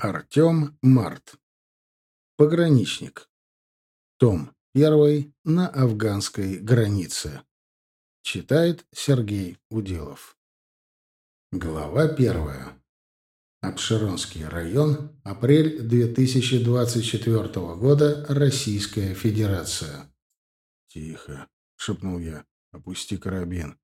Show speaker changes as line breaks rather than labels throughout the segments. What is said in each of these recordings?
Артем Март. Пограничник. Том 1 на афганской границе. Читает Сергей Уделов. Глава 1. Обширонский район. Апрель 2024 года. Российская Федерация. «Тихо», — шепнул я. «Опусти карабин».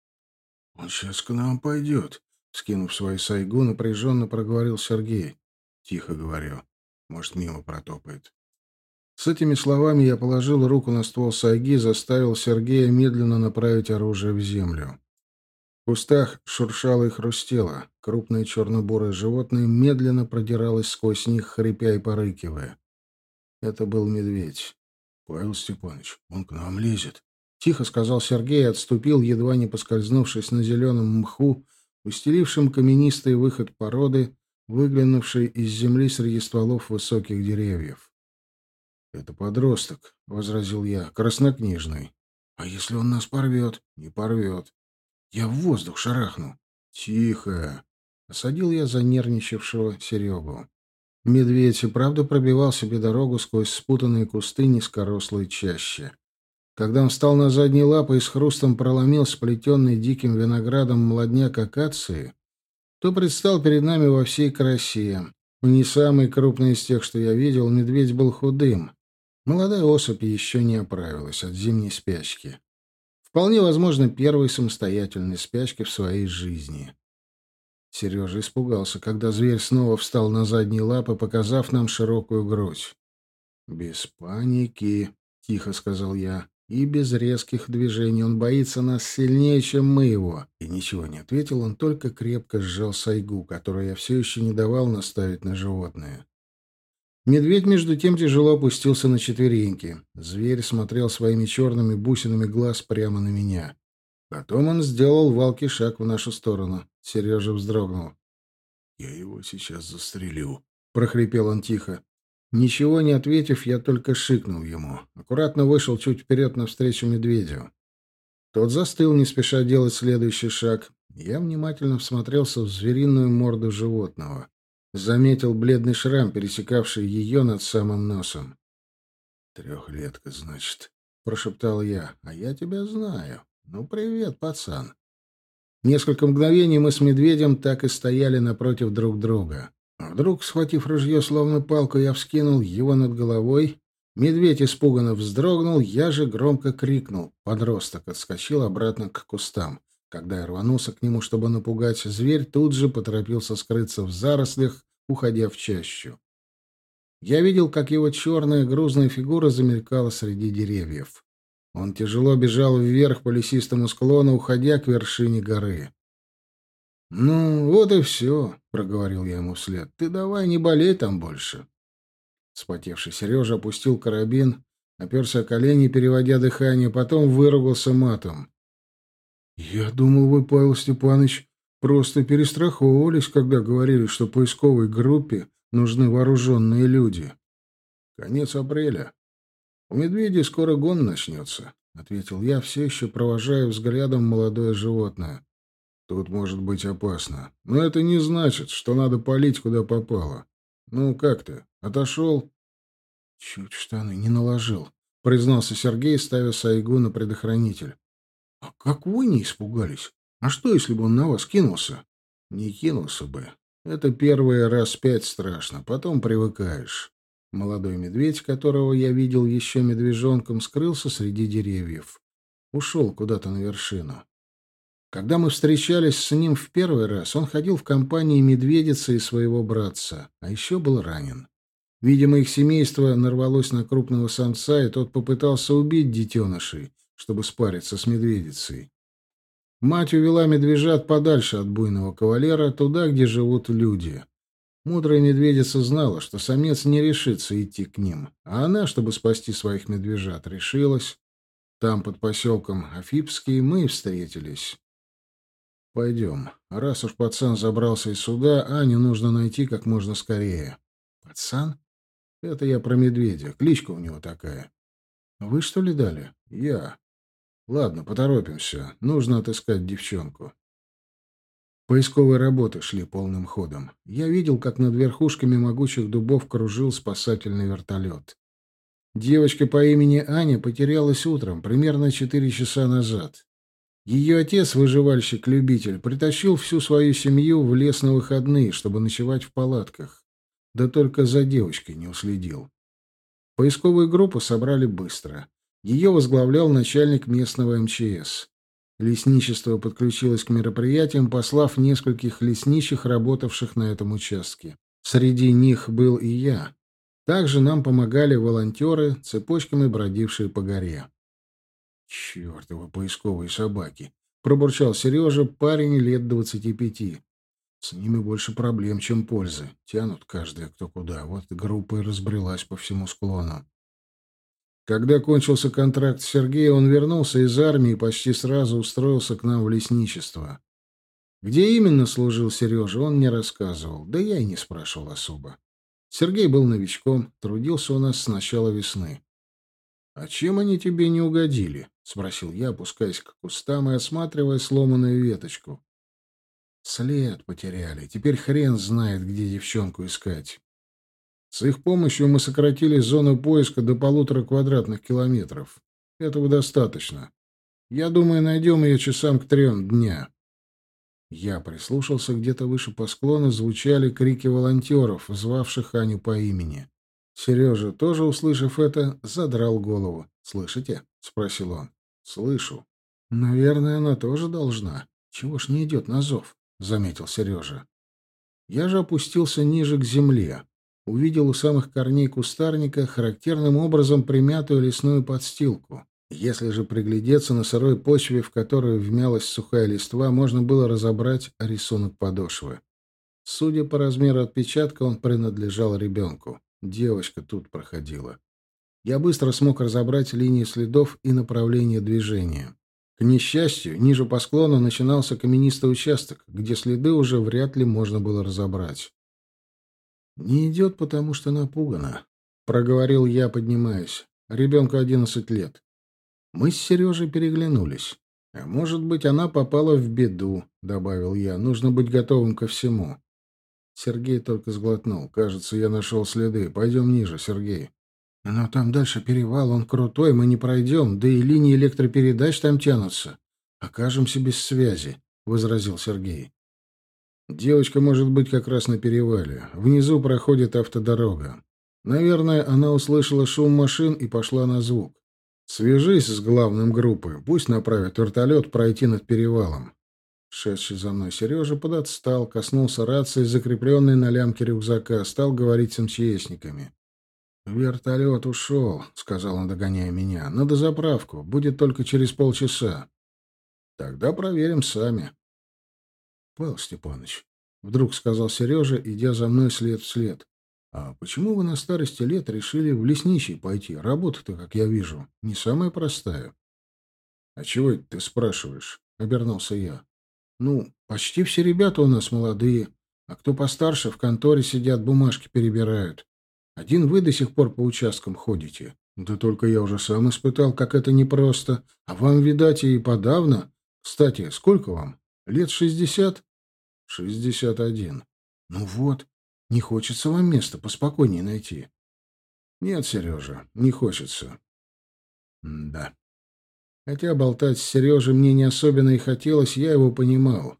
«Он сейчас к нам пойдет», — скинув свою сайгу, напряженно проговорил Сергей. Тихо говорю. Может, мимо протопает. С этими словами я положил руку на ствол сайги, заставил Сергея медленно направить оружие в землю. В кустах шуршало и хрустело. Крупное черно-бурое животное медленно продиралось сквозь них, хрипя и порыкивая. Это был медведь. — Павел Степанович, он к нам лезет. Тихо сказал Сергей и отступил, едва не поскользнувшись на зеленом мху, устелившем каменистый выход породы, выглянувший из земли среди стволов высоких деревьев. «Это подросток», — возразил я, — «краснокнижный». «А если он нас порвет?» «Не порвет». «Я в воздух шарахну». «Тихо!» — осадил я занервничавшего Серегу. Медведь и правда пробивал себе дорогу сквозь спутанные кусты низкорослой чаще. Когда он встал на задние лапы и с хрустом проломил сплетенный диким виноградом молодняк акации, то предстал перед нами во всей красе. Не самый крупный из тех, что я видел, медведь был худым. Молодая особь еще не оправилась от зимней спячки. Вполне возможно, первой самостоятельной спячки в своей жизни. Сережа испугался, когда зверь снова встал на задние лапы, показав нам широкую грудь. «Без паники», — тихо сказал я и без резких движений. Он боится нас сильнее, чем мы его. И ничего не ответил, он только крепко сжал сайгу, которую я все еще не давал наставить на животное. Медведь, между тем, тяжело опустился на четвереньки. Зверь смотрел своими черными бусинами глаз прямо на меня. Потом он сделал валкий шаг в нашу сторону. Сережа вздрогнул. «Я его сейчас застрелю», — прохрипел он тихо. Ничего не ответив, я только шикнул ему. Аккуратно вышел чуть вперед навстречу медведю. Тот застыл, не спеша делать следующий шаг. Я внимательно всмотрелся в звериную морду животного. Заметил бледный шрам, пересекавший ее над самым носом. «Трехлетка, значит», — прошептал я. «А я тебя знаю. Ну, привет, пацан». Несколько мгновений мы с медведем так и стояли напротив друг друга. Вдруг, схватив ружье, словно палку, я вскинул его над головой. Медведь испуганно вздрогнул, я же громко крикнул. Подросток отскочил обратно к кустам. Когда я рванулся к нему, чтобы напугать, зверь тут же поторопился скрыться в зарослях, уходя в чащу. Я видел, как его черная грузная фигура замелькала среди деревьев. Он тяжело бежал вверх по лесистому склону, уходя к вершине горы. «Ну, вот и все», — проговорил я ему вслед. «Ты давай не болей там больше». Спотевший Сережа опустил карабин, оперся о колени, переводя дыхание, потом выругался матом. «Я думал, вы, Павел Степанович, просто перестраховывались, когда говорили, что поисковой группе нужны вооруженные люди». «Конец апреля. У медведей скоро гон начнется», — ответил я, все еще провожая взглядом молодое животное. Тут может быть опасно. Но это не значит, что надо палить, куда попало. Ну, как ты? Отошел? Чуть штаны не наложил, признался Сергей, ставя Сайгу на предохранитель. А как вы не испугались? А что, если бы он на вас кинулся? Не кинулся бы. Это первый раз пять страшно, потом привыкаешь. Молодой медведь, которого я видел еще медвежонком, скрылся среди деревьев. Ушел куда-то на вершину. Когда мы встречались с ним в первый раз, он ходил в компании медведицы и своего братца, а еще был ранен. Видимо, их семейство нарвалось на крупного самца, и тот попытался убить детенышей, чтобы спариться с медведицей. Мать увела медвежат подальше от буйного кавалера, туда, где живут люди. Мудрая медведица знала, что самец не решится идти к ним, а она, чтобы спасти своих медвежат, решилась. Там, под поселком Афипский, мы встретились. Пойдем. Раз уж пацан забрался из суда, Аню нужно найти как можно скорее. Пацан? Это я про медведя. Кличка у него такая. Вы что ли дали? Я. Ладно, поторопимся. Нужно отыскать девчонку. Поисковые работы шли полным ходом. Я видел, как над верхушками могучих дубов кружил спасательный вертолет. Девочка по имени Аня потерялась утром, примерно четыре часа назад. Ее отец, выживальщик-любитель, притащил всю свою семью в лес на выходные, чтобы ночевать в палатках. Да только за девочкой не уследил. Поисковую группу собрали быстро. Ее возглавлял начальник местного МЧС. Лесничество подключилось к мероприятиям, послав нескольких лесничих, работавших на этом участке. Среди них был и я. Также нам помогали волонтеры, цепочками бродившие по горе. «Чертовы поисковые собаки!» — пробурчал Сережа, парень лет двадцати пяти. «С ними больше проблем, чем пользы. Тянут каждый кто куда. Вот группа и разбрелась по всему склону». Когда кончился контракт с Сергеем, он вернулся из армии и почти сразу устроился к нам в лесничество. Где именно служил Сережа, он не рассказывал, да я и не спрашивал особо. Сергей был новичком, трудился у нас с начала весны. — А чем они тебе не угодили? — спросил я, опускаясь к кустам и осматривая сломанную веточку. — След потеряли. Теперь хрен знает, где девчонку искать. С их помощью мы сократили зону поиска до полутора квадратных километров. Этого достаточно. Я думаю, найдем ее часам к трем дня. Я прислушался, где-то выше по склону звучали крики волонтеров, звавших Аню по имени. Сережа, тоже услышав это, задрал голову. «Слышите?» — спросил он. «Слышу». «Наверное, она тоже должна. Чего ж не идет на зов?» — заметил Сережа. Я же опустился ниже к земле увидел у самых корней кустарника характерным образом примятую лесную подстилку. Если же приглядеться на сырой почве, в которую вмялась сухая листва, можно было разобрать рисунок подошвы. Судя по размеру отпечатка, он принадлежал ребенку. Девочка тут проходила. Я быстро смог разобрать линии следов и направление движения. К несчастью, ниже по склону начинался каменистый участок, где следы уже вряд ли можно было разобрать. «Не идет, потому что напугана», — проговорил я, поднимаясь. «Ребенку одиннадцать лет». Мы с Сережей переглянулись. «А может быть, она попала в беду», — добавил я. «Нужно быть готовым ко всему». Сергей только сглотнул. «Кажется, я нашел следы. Пойдем ниже, Сергей». «Но там дальше перевал, он крутой, мы не пройдем, да и линии электропередач там тянутся. Окажемся без связи», — возразил Сергей. Девочка может быть как раз на перевале. Внизу проходит автодорога. Наверное, она услышала шум машин и пошла на звук. Свяжись с главным группы, пусть направят вертолет пройти над перевалом. Шедший за мной Сережа подотстал, коснулся рации, закрепленной на лямке рюкзака, стал говорить с МЧСниками. «Вертолет ушел», — сказал он, догоняя меня. «На дозаправку. Будет только через полчаса». «Тогда проверим сами», — Павел Степанович, — вдруг сказал Сережа, идя за мной след в след. — А почему вы на старости лет решили в лесничий пойти? Работа-то, как я вижу, не самая простая. — А чего это ты спрашиваешь? — обернулся я. — Ну, почти все ребята у нас молодые, а кто постарше в конторе сидят, бумажки перебирают. Один вы до сих пор по участкам ходите. Да только я уже сам испытал, как это непросто. А вам, видать, и подавно. Кстати, сколько вам? Лет шестьдесят? Шестьдесят один. Ну вот, не хочется вам место поспокойнее найти. Нет, Сережа, не хочется. М да. Хотя болтать с Сережей мне не особенно и хотелось, я его понимал.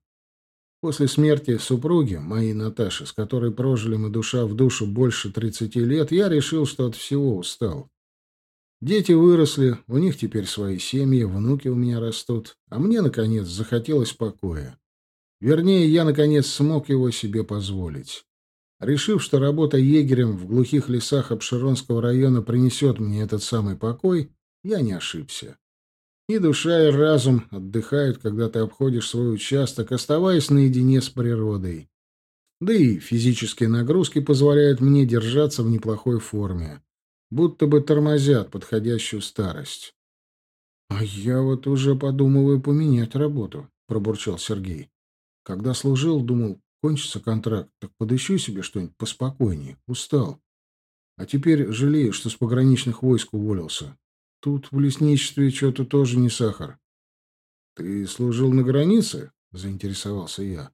После смерти супруги, моей Наташи, с которой прожили мы душа в душу больше тридцати лет, я решил, что от всего устал. Дети выросли, у них теперь свои семьи, внуки у меня растут, а мне, наконец, захотелось покоя. Вернее, я, наконец, смог его себе позволить. Решив, что работа егерем в глухих лесах Обширонского района принесет мне этот самый покой, я не ошибся. И душа, и разум отдыхают, когда ты обходишь свой участок, оставаясь наедине с природой. Да и физические нагрузки позволяют мне держаться в неплохой форме будто бы тормозят подходящую старость. — А я вот уже подумываю поменять работу, — пробурчал Сергей. Когда служил, думал, кончится контракт, так подыщу себе что-нибудь поспокойнее. Устал. А теперь жалею, что с пограничных войск уволился. Тут в лесничестве что-то тоже не сахар. — Ты служил на границе? — заинтересовался я.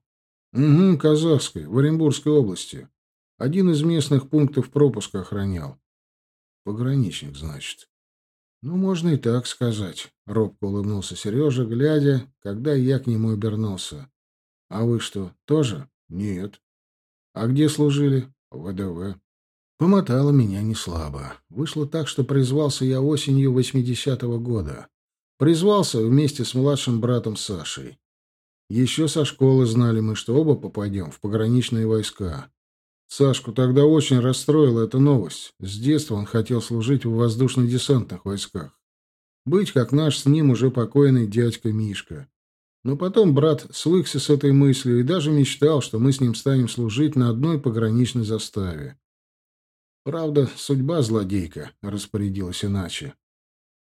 Угу, казахской, в Оренбургской области. Один из местных пунктов пропуска охранял. Пограничник, значит. Ну, можно и так сказать, — робко улыбнулся Сережа, глядя, когда я к нему обернулся. А вы что, тоже? Нет. А где служили? ВДВ. Помотало меня не слабо. Вышло так, что призвался я осенью 80-го года. Призвался вместе с младшим братом Сашей. Еще со школы знали мы, что оба попадем в пограничные войска. Сашку тогда очень расстроила эта новость. С детства он хотел служить в воздушно-десантных войсках. Быть, как наш с ним уже покойный дядька Мишка. Но потом брат свыкся с этой мыслью и даже мечтал, что мы с ним станем служить на одной пограничной заставе. Правда, судьба злодейка распорядилась иначе.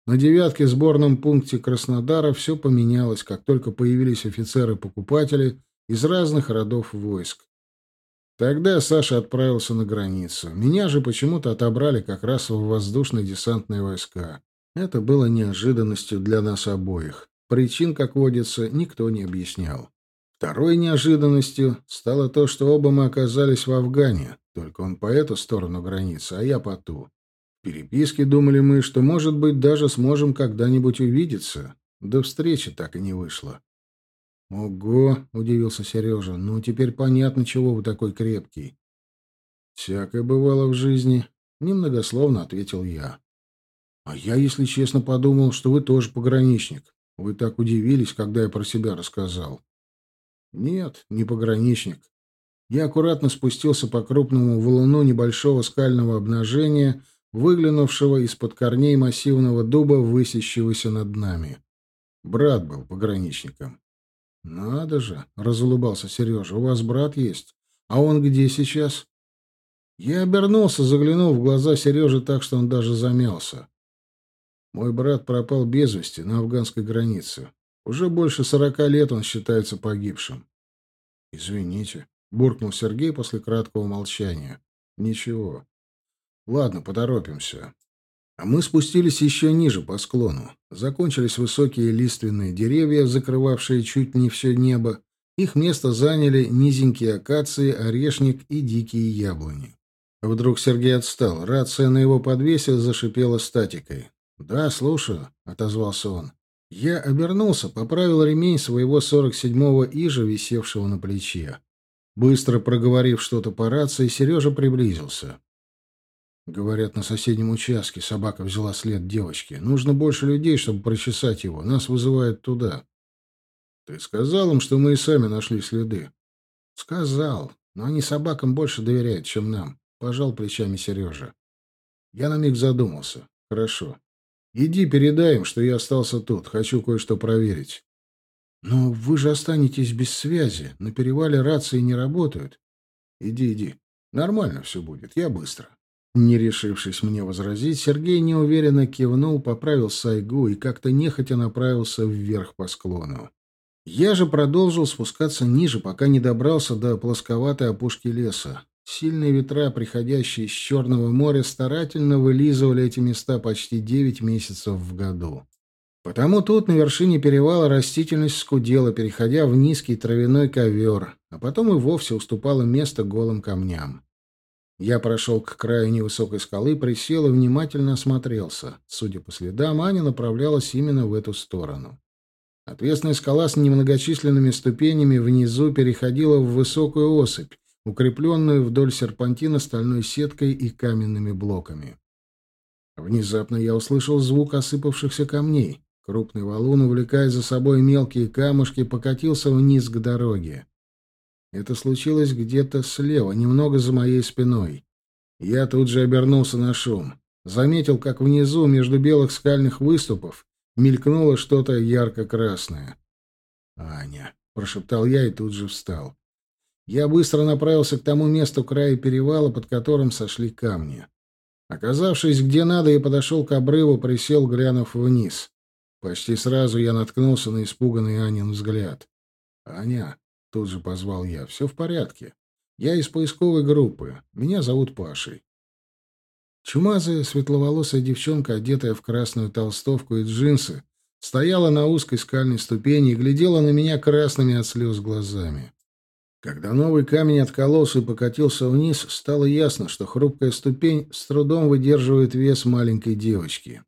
На девятке сборном пункте Краснодара все поменялось, как только появились офицеры-покупатели из разных родов войск. Тогда Саша отправился на границу. Меня же почему-то отобрали как раз в воздушно-десантные войска. Это было неожиданностью для нас обоих. Причин, как водится, никто не объяснял. Второй неожиданностью стало то, что оба мы оказались в Афгане, только он по эту сторону границы, а я по ту. В переписке думали мы, что, может быть, даже сможем когда-нибудь увидеться. До встречи так и не вышло. «Ого!» — удивился Сережа. «Ну, теперь понятно, чего вы такой крепкий». «Всякое бывало в жизни», — немногословно ответил я. «А я, если честно, подумал, что вы тоже пограничник. Вы так удивились, когда я про себя рассказал. Нет, не пограничник. Я аккуратно спустился по крупному валуну небольшого скального обнажения, выглянувшего из-под корней массивного дуба, высящегося над нами. Брат был пограничником. «Надо же!» — разулыбался Сережа. «У вас брат есть? А он где сейчас?» Я обернулся, заглянул в глаза Сережи так, что он даже замялся. Мой брат пропал без вести на афганской границе. Уже больше сорока лет он считается погибшим. «Извините», — буркнул Сергей после краткого молчания. «Ничего. Ладно, поторопимся». А мы спустились еще ниже по склону. Закончились высокие лиственные деревья, закрывавшие чуть не все небо. Их место заняли низенькие акации, орешник и дикие яблони. Вдруг Сергей отстал. Рация на его подвесе зашипела статикой. «Да, слушаю», — отозвался он. Я обернулся, поправил ремень своего 47-го ижа, висевшего на плече. Быстро проговорив что-то по рации, Сережа приблизился. Говорят, на соседнем участке собака взяла след девочки. Нужно больше людей, чтобы прочесать его. Нас вызывают туда. Ты сказал им, что мы и сами нашли следы? Сказал. Но они собакам больше доверяют, чем нам. Пожал плечами Сережа. Я на миг задумался. Хорошо. Иди передай им, что я остался тут. Хочу кое-что проверить. Но вы же останетесь без связи. На перевале рации не работают. Иди, иди. Нормально все будет. Я быстро. Не решившись мне возразить, Сергей неуверенно кивнул, поправил сайгу и как-то нехотя направился вверх по склону. Я же продолжил спускаться ниже, пока не добрался до плосковатой опушки леса. Сильные ветра, приходящие из Черного моря, старательно вылизывали эти места почти девять месяцев в году. Потому тут на вершине перевала растительность скудела, переходя в низкий травяной ковер, а потом и вовсе уступала место голым камням. Я прошел к краю невысокой скалы, присел и внимательно осмотрелся. Судя по следам, Аня направлялась именно в эту сторону. Отвесная скала с немногочисленными ступенями внизу переходила в высокую осыпь, укрепленную вдоль серпантина стальной сеткой и каменными блоками. Внезапно я услышал звук осыпавшихся камней. Крупный валун, увлекая за собой мелкие камушки, покатился вниз к дороге. Это случилось где-то слева, немного за моей спиной. Я тут же обернулся на шум. Заметил, как внизу, между белых скальных выступов, мелькнуло что-то ярко-красное. «Аня», — прошептал я и тут же встал. Я быстро направился к тому месту края перевала, под которым сошли камни. Оказавшись где надо, я подошел к обрыву, присел, глянув вниз. Почти сразу я наткнулся на испуганный Анин взгляд. «Аня», — тут же позвал я, — «все в порядке. Я из поисковой группы. Меня зовут Пашей». Чумазая, светловолосая девчонка, одетая в красную толстовку и джинсы, стояла на узкой скальной ступени и глядела на меня красными от слез глазами. Когда новый камень откололся и покатился вниз, стало ясно, что хрупкая ступень с трудом выдерживает вес маленькой девочки.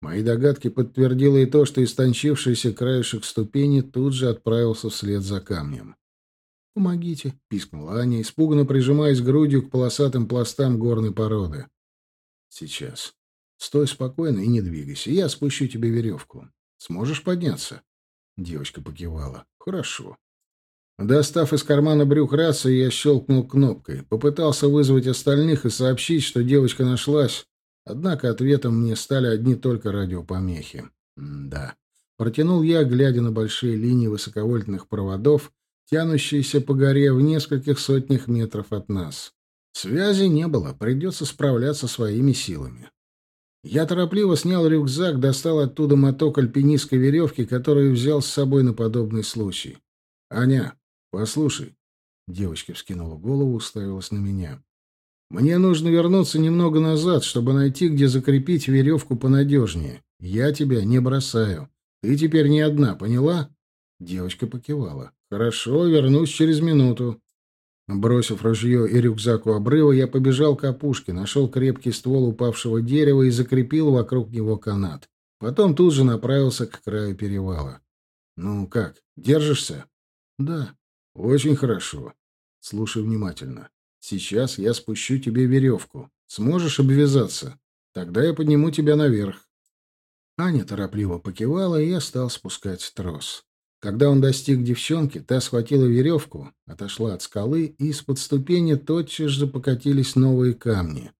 Мои догадки подтвердило и то, что истончившийся краешек ступени тут же отправился вслед за камнем. «Помогите!» — пискнула Аня, испуганно прижимаясь грудью к полосатым пластам горной породы. «Сейчас. Стой спокойно и не двигайся. Я спущу тебе веревку. Сможешь подняться?» Девочка покивала. «Хорошо». Достав из кармана брюк рацию, я щелкнул кнопкой. Попытался вызвать остальных и сообщить, что девочка нашлась. Однако ответом мне стали одни только радиопомехи. Да. Протянул я, глядя на большие линии высоковольтных проводов, тянущиеся по горе в нескольких сотнях метров от нас. Связи не было, придется справляться своими силами. Я торопливо снял рюкзак, достал оттуда моток альпинистской веревки, который взял с собой на подобный случай. «Аня, «Послушай». Девочка вскинула голову, уставилась на меня. «Мне нужно вернуться немного назад, чтобы найти, где закрепить веревку понадежнее. Я тебя не бросаю. Ты теперь не одна, поняла?» Девочка покивала. «Хорошо, вернусь через минуту». Бросив ружье и рюкзак у обрыва, я побежал к опушке, нашел крепкий ствол упавшего дерева и закрепил вокруг него канат. Потом тут же направился к краю перевала. «Ну как, держишься?» «Да», очень хорошо. Слушай внимательно. Сейчас я спущу тебе веревку. Сможешь обвязаться? Тогда я подниму тебя наверх. Аня торопливо покивала, и я стал спускать трос. Когда он достиг девчонки, та схватила веревку, отошла от скалы, и из-под ступени тотчас же покатились новые камни.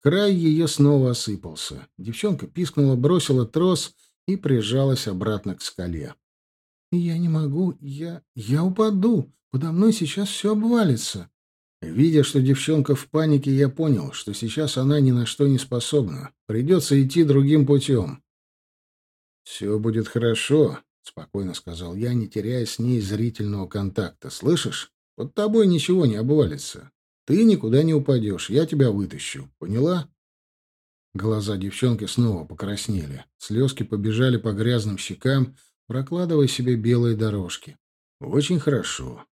Край ее снова осыпался. Девчонка пискнула, бросила трос и прижалась обратно к скале. «Я не могу, я... я упаду. Подо мной сейчас все обвалится». Видя, что девчонка в панике, я понял, что сейчас она ни на что не способна. Придется идти другим путем. «Все будет хорошо», — спокойно сказал я, не теряя с ней зрительного контакта. «Слышишь? Под тобой ничего не обвалится. Ты никуда не упадешь, я тебя вытащу. Поняла?» Глаза девчонки снова покраснели. Слезки побежали по грязным щекам, прокладывая себе белые дорожки. Очень хорошо.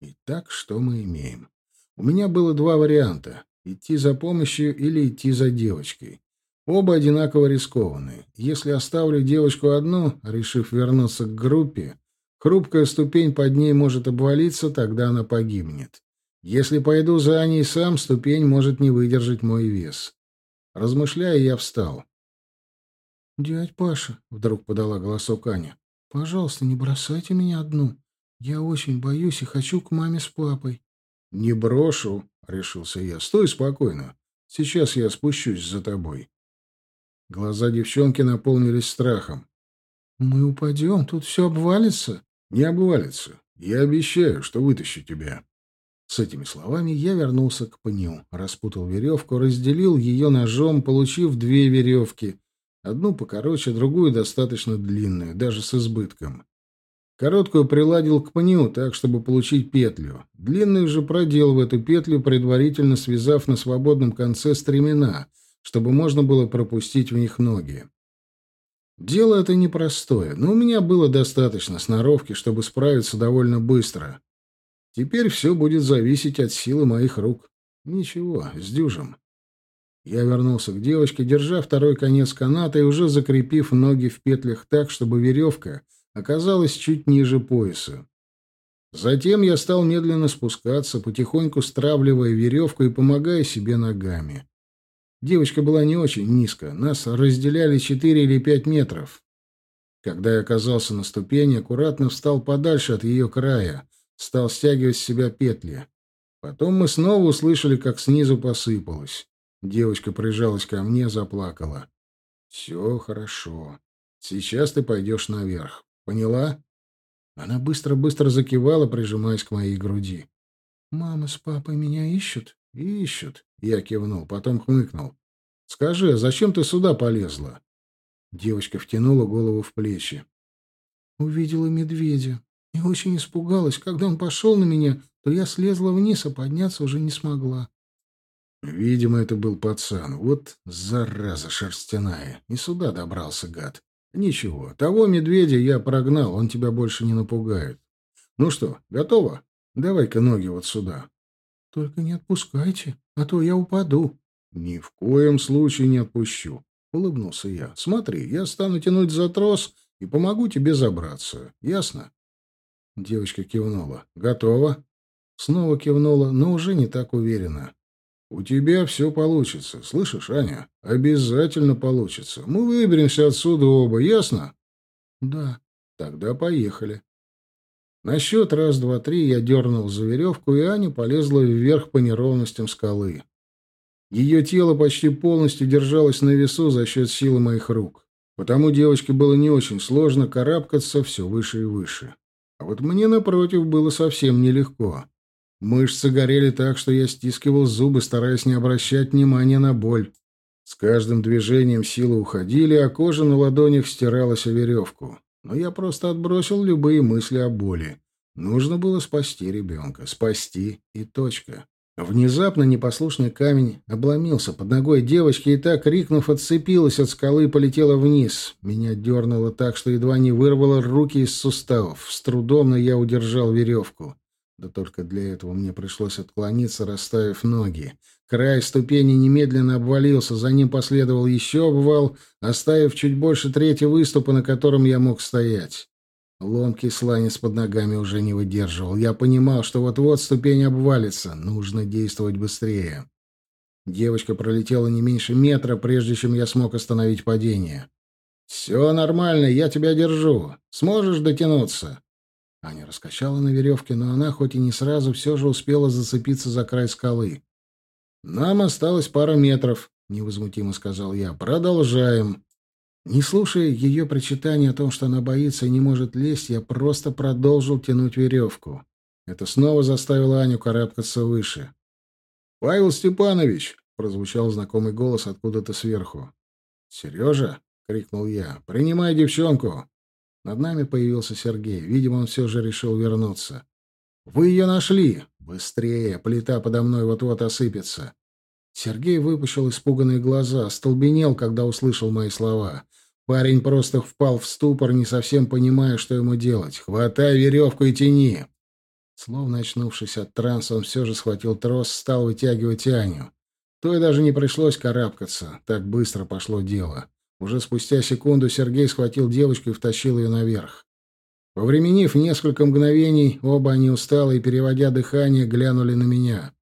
Итак, что мы имеем? У меня было два варианта — идти за помощью или идти за девочкой. Оба одинаково рискованные. Если оставлю девочку одну, решив вернуться к группе, хрупкая ступень под ней может обвалиться, тогда она погибнет. Если пойду за ней сам, ступень может не выдержать мой вес. Размышляя, я встал. «Дядь Паша», — вдруг подала голосок Аня, Пожалуйста, не бросайте меня одну. Я очень боюсь и хочу к маме с папой. Не брошу, решился я. Стой спокойно. Сейчас я спущусь за тобой. Глаза девчонки наполнились страхом. Мы упадем, тут все обвалится. Не обвалится. Я обещаю, что вытащу тебя. С этими словами я вернулся к пню, распутал веревку, разделил ее ножом, получив две веревки, Одну покороче, другую достаточно длинную, даже с избытком. Короткую приладил к пню, так, чтобы получить петлю. Длинную же продел в эту петлю, предварительно связав на свободном конце стремена, чтобы можно было пропустить в них ноги. Дело это непростое, но у меня было достаточно сноровки, чтобы справиться довольно быстро. Теперь все будет зависеть от силы моих рук. Ничего, сдюжим. Я вернулся к девочке, держа второй конец каната и уже закрепив ноги в петлях так, чтобы веревка оказалась чуть ниже пояса. Затем я стал медленно спускаться, потихоньку стравливая веревку и помогая себе ногами. Девочка была не очень низко, нас разделяли четыре или пять метров. Когда я оказался на ступени, аккуратно встал подальше от ее края, стал стягивать с себя петли. Потом мы снова услышали, как снизу посыпалось. Девочка прижалась ко мне, заплакала. «Все хорошо. Сейчас ты пойдешь наверх. Поняла?» Она быстро-быстро закивала, прижимаясь к моей груди. «Мама с папой меня ищут?» «Ищут», — я кивнул, потом хмыкнул. «Скажи, а зачем ты сюда полезла?» Девочка втянула голову в плечи. «Увидела медведя и очень испугалась. Когда он пошел на меня, то я слезла вниз, а подняться уже не смогла. Видимо, это был пацан. Вот зараза шерстяная. И сюда добрался, гад. Ничего, того медведя я прогнал, он тебя больше не напугает. Ну что, готово? Давай-ка ноги вот сюда. Только не отпускайте, а то я упаду. Ни в коем случае не отпущу, улыбнулся я. Смотри, я стану тянуть за трос и помогу тебе забраться. Ясно? Девочка кивнула. Готово. Снова кивнула, но уже не так уверенно. «У тебя все получится. Слышишь, Аня? Обязательно получится. Мы выберемся отсюда оба, ясно?» «Да». «Тогда поехали». На счет раз, два, три я дернул за веревку, и Аня полезла вверх по неровностям скалы. Ее тело почти полностью держалось на весу за счет силы моих рук. Потому девочке было не очень сложно карабкаться все выше и выше. А вот мне, напротив, было совсем нелегко. Мышцы горели так, что я стискивал зубы, стараясь не обращать внимания на боль. С каждым движением силы уходили, а кожа на ладонях стиралась о веревку. Но я просто отбросил любые мысли о боли. Нужно было спасти ребенка. Спасти и точка. Внезапно непослушный камень обломился под ногой девочки и так, крикнув, отцепилась от скалы и полетела вниз. Меня дернуло так, что едва не вырвало руки из суставов. С трудом, но я удержал веревку. Да только для этого мне пришлось отклониться, расставив ноги. Край ступени немедленно обвалился, за ним последовал еще обвал, оставив чуть больше трети выступа, на котором я мог стоять. Ломкий сланец под ногами уже не выдерживал. Я понимал, что вот-вот ступень обвалится. Нужно действовать быстрее. Девочка пролетела не меньше метра, прежде чем я смог остановить падение. «Все нормально, я тебя держу. Сможешь дотянуться?» Аня раскачала на веревке, но она, хоть и не сразу, все же успела зацепиться за край скалы. «Нам осталось пара метров», — невозмутимо сказал я. «Продолжаем». Не слушая ее причитания о том, что она боится и не может лезть, я просто продолжил тянуть веревку. Это снова заставило Аню карабкаться выше. «Павел Степанович!» — прозвучал знакомый голос откуда-то сверху. «Сережа!» — крикнул я. «Принимай девчонку!» Над нами появился Сергей. Видимо, он все же решил вернуться. «Вы ее нашли! Быстрее! Плита подо мной вот-вот осыпется!» Сергей выпущил испуганные глаза, столбенел, когда услышал мои слова. Парень просто впал в ступор, не совсем понимая, что ему делать. «Хватай веревку и тяни!» Словно очнувшись от транса, он все же схватил трос, стал вытягивать Аню. То и даже не пришлось карабкаться, так быстро пошло дело. Уже спустя секунду Сергей схватил девочку и втащил ее наверх. Повременив несколько мгновений, оба они усталые, переводя дыхание, глянули на меня.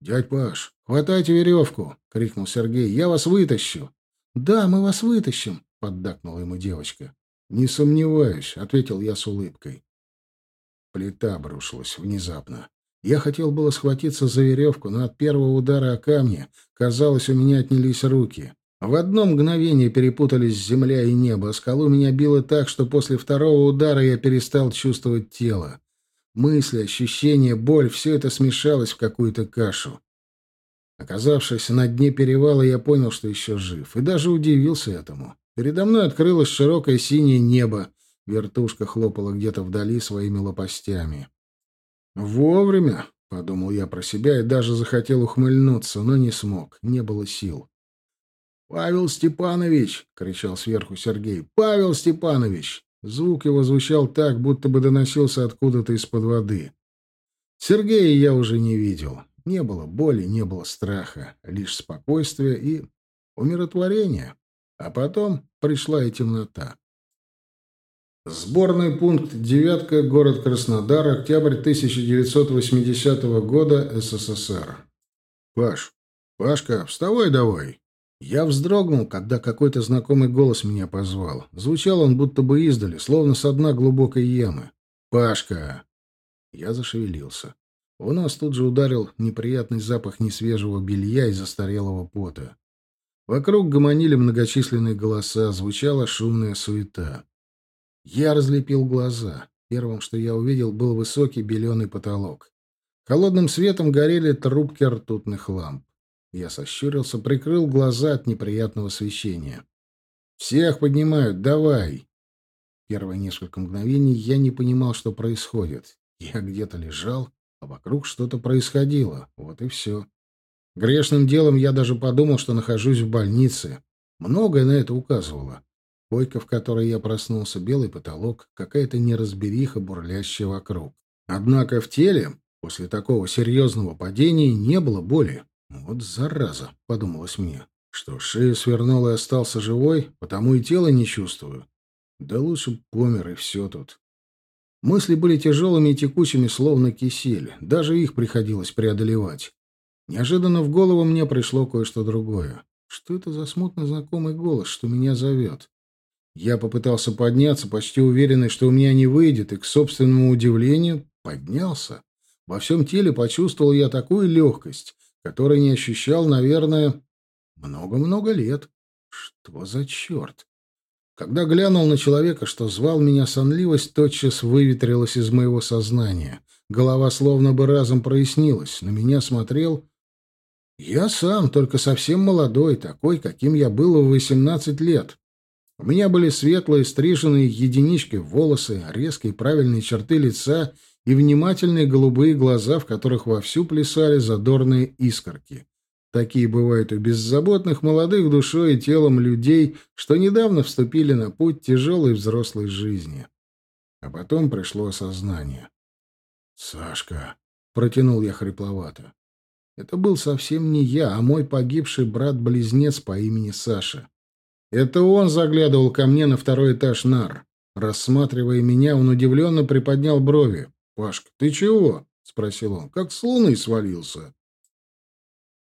«Дядь Паш, хватайте веревку!» — крикнул Сергей. «Я вас вытащу!» «Да, мы вас вытащим!» — поддакнула ему девочка. «Не сомневаюсь», — ответил я с улыбкой. Плита обрушилась внезапно. Я хотел было схватиться за веревку, но от первого удара о камни, казалось, у меня отнялись руки. В одно мгновение перепутались земля и небо, скалу меня било так, что после второго удара я перестал чувствовать тело. Мысли, ощущения, боль — все это смешалось в какую-то кашу. Оказавшись на дне перевала, я понял, что еще жив, и даже удивился этому. Передо мной открылось широкое синее небо, вертушка хлопала где-то вдали своими лопастями. «Вовремя», — подумал я про себя и даже захотел ухмыльнуться, но не смог, не было сил. «Павел Степанович!» — кричал сверху Сергей. «Павел Степанович!» Звук его звучал так, будто бы доносился откуда-то из-под воды. Сергея я уже не видел. Не было боли, не было страха, лишь спокойствие и умиротворение. А потом пришла и темнота. Сборный пункт «Девятка», город Краснодар, октябрь 1980 года, СССР. «Паш, Пашка, вставай давай!» Я вздрогнул, когда какой-то знакомый голос меня позвал. Звучал он будто бы издали, словно с дна глубокой ямы. «Пашка!» Я зашевелился. У нас тут же ударил неприятный запах несвежего белья и застарелого пота. Вокруг гомонили многочисленные голоса, звучала шумная суета. Я разлепил глаза. Первым, что я увидел, был высокий беленый потолок. Холодным светом горели трубки ртутных ламп. Я сощурился, прикрыл глаза от неприятного освещения. «Всех поднимают, давай!» Первые несколько мгновений я не понимал, что происходит. Я где-то лежал, а вокруг что-то происходило. Вот и все. Грешным делом я даже подумал, что нахожусь в больнице. Многое на это указывало. Койка, в которой я проснулся, белый потолок, какая-то неразбериха, бурлящая вокруг. Однако в теле после такого серьезного падения не было боли. «Вот зараза», — подумалось мне. Что, шею свернул и остался живой, потому и тело не чувствую. Да лучше б помер, и все тут. Мысли были тяжелыми и текучими, словно кисель. Даже их приходилось преодолевать. Неожиданно в голову мне пришло кое-что другое. Что это за смутно знакомый голос, что меня зовет? Я попытался подняться, почти уверенный, что у меня не выйдет, и, к собственному удивлению, поднялся. Во всем теле почувствовал я такую легкость, которой не ощущал, наверное, много-много лет. Что за черт? Когда глянул на человека, что звал меня сонливость, тотчас выветрилась из моего сознания. Голова словно бы разом прояснилась. На меня смотрел... Я сам, только совсем молодой, такой, каким я был в восемнадцать лет. У меня были светлые, стриженные единички волосы, резкие правильные черты лица и внимательные голубые глаза, в которых вовсю плясали задорные искорки. Такие бывают у беззаботных молодых душой и телом людей, что недавно вступили на путь тяжелой взрослой жизни. А потом пришло осознание. «Сашка», — протянул я хрипловато. Это был совсем не я, а мой погибший брат-близнец по имени Саша. Это он заглядывал ко мне на второй этаж нар. Рассматривая меня, он удивленно приподнял брови. «Пашка, ты чего?» — спросил он. «Как с луны свалился?»